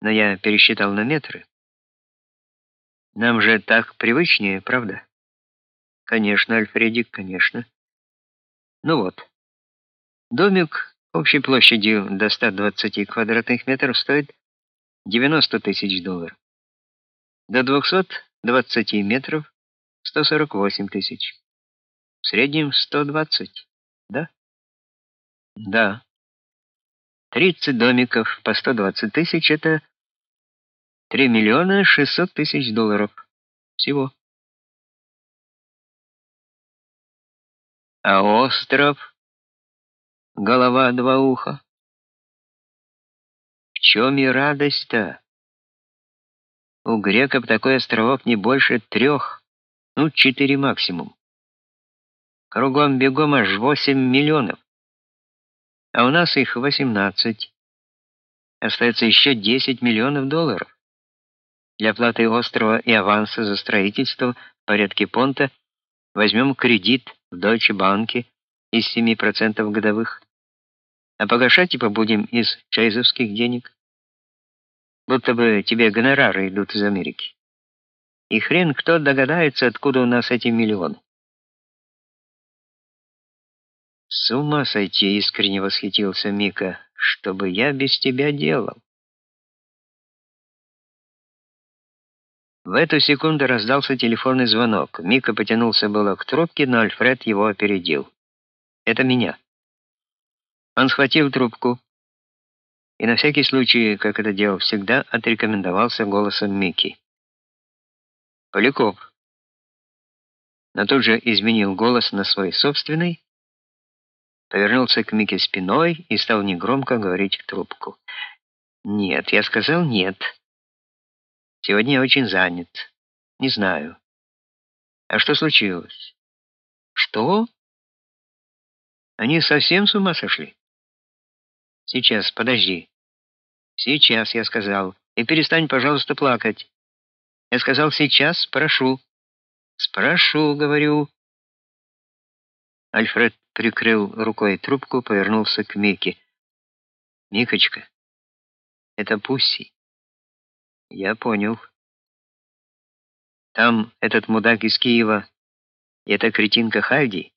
но я пересчитал на метры. Нам же так привычнее, правда? Конечно, Альфредик, конечно. Ну вот. Домик общей площадью до 120 квадратных метров стоит 90 тысяч долларов. До 220 метров 148 тысяч. В среднем 120, да? Да. 30 домиков по 120 тысяч — это 3 миллиона 600 тысяч долларов. Всего. А остров? Голова два уха. В чем и радость-то? У греков такой островок не больше трех, ну, четыре максимум. Кругом бегом аж 8 миллионов а у нас их 18. Остается еще 10 миллионов долларов. Для оплаты острова и аванса за строительство порядке понта возьмем кредит в Deutsche Bank из 7% годовых, а погашать типа будем из чайзовских денег. Будто бы тебе гонорары идут из Америки. И хрен кто догадается, откуда у нас эти миллионы. С ума сойти, искренне восхитился Мика. Что бы я без тебя делал? В эту секунду раздался телефонный звонок. Мика потянулся было к трубке, но Альфред его опередил. Это меня. Он схватил трубку и на всякий случай, как это делал всегда, отрекомендовался голосом Мики. Поляков. Но тут же изменил голос на свой собственный повернулся к Мике спиной и стал негромко говорить в трубку. «Нет, я сказал нет. Сегодня я очень занят. Не знаю. А что случилось?» «Что?» «Они совсем с ума сошли?» «Сейчас, подожди». «Сейчас», я сказал. «И перестань, пожалуйста, плакать». Я сказал «сейчас, прошу». «Спрошу», говорю. Альфред прикрыл рукой трубку, повернулся к Мике. «Микочка, это Пусси». «Я понял. Там этот мудак из Киева и эта кретинка Хальди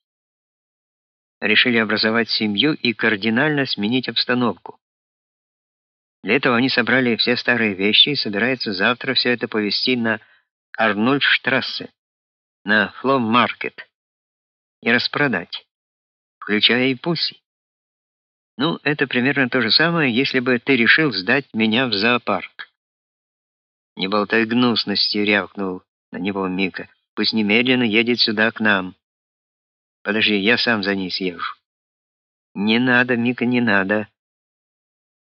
решили образовать семью и кардинально сменить обстановку. Для этого они собрали все старые вещи и собираются завтра все это повезти на Арнольдштрассе, на Флом-маркет и распродать включая и Пусси. Ну, это примерно то же самое, если бы ты решил сдать меня в зоопарк. Не болтай гнусности, рявкнул на него Мика. Пусть немедленно едет сюда к нам. Подожди, я сам за ней съезжу. Не надо, Мика, не надо.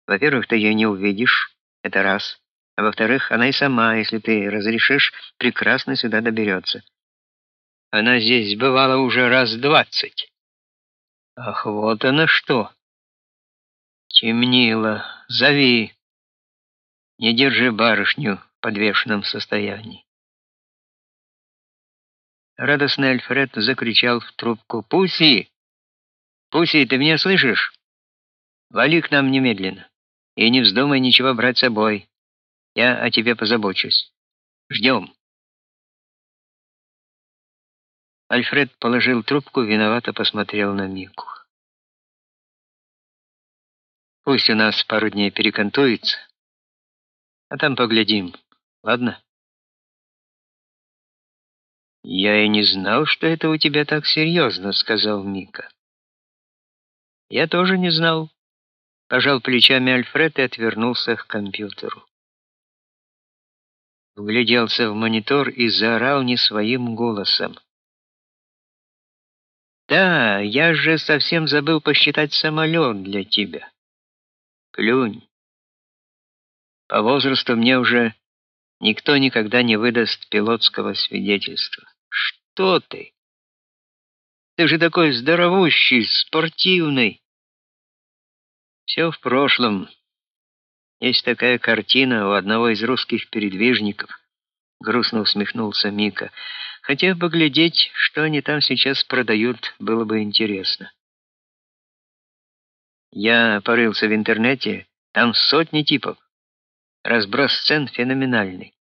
Во-первых, ты ее не увидишь, это раз. А во-вторых, она и сама, если ты разрешишь, прекрасно сюда доберется. Она здесь бывала уже раз двадцать. Ах, вот оно что. Темнило. Зови. Не держи барышню в подвешенном состоянии. Радостный Альфред закричал в трубку: "Пуси! Пуси, ты меня слышишь? Вали к нам немедленно. И не вздумай ничего брать с собой. Я о тебе позабочусь. Ждем». Альфред положил трубку, виновато посмотрел на Мику. Пусть у нас пару дней перекантуется, а там поглядим. Ладно? Я и не знал, что это у тебя так серьезно», — сказал Мика. Я тоже не знал. Пожал плечами Альфред и отвернулся к компьютеру. Вгляделся в монитор и заорал не своим голосом. Да, я же совсем забыл посчитать самолет для тебя. Плюнь. По возрасту мне уже никто никогда не выдаст пилотского свидетельства. Что ты? Ты же такой здоровущий, спортивный. Все в прошлом. Есть такая картина у одного из русских передвижников. Грустно усмехнулся Мика. Хотя бы глядеть, что они там сейчас продают, было бы интересно. Я порылся в интернете, там сотни типов. Разброс сцен феноменальный.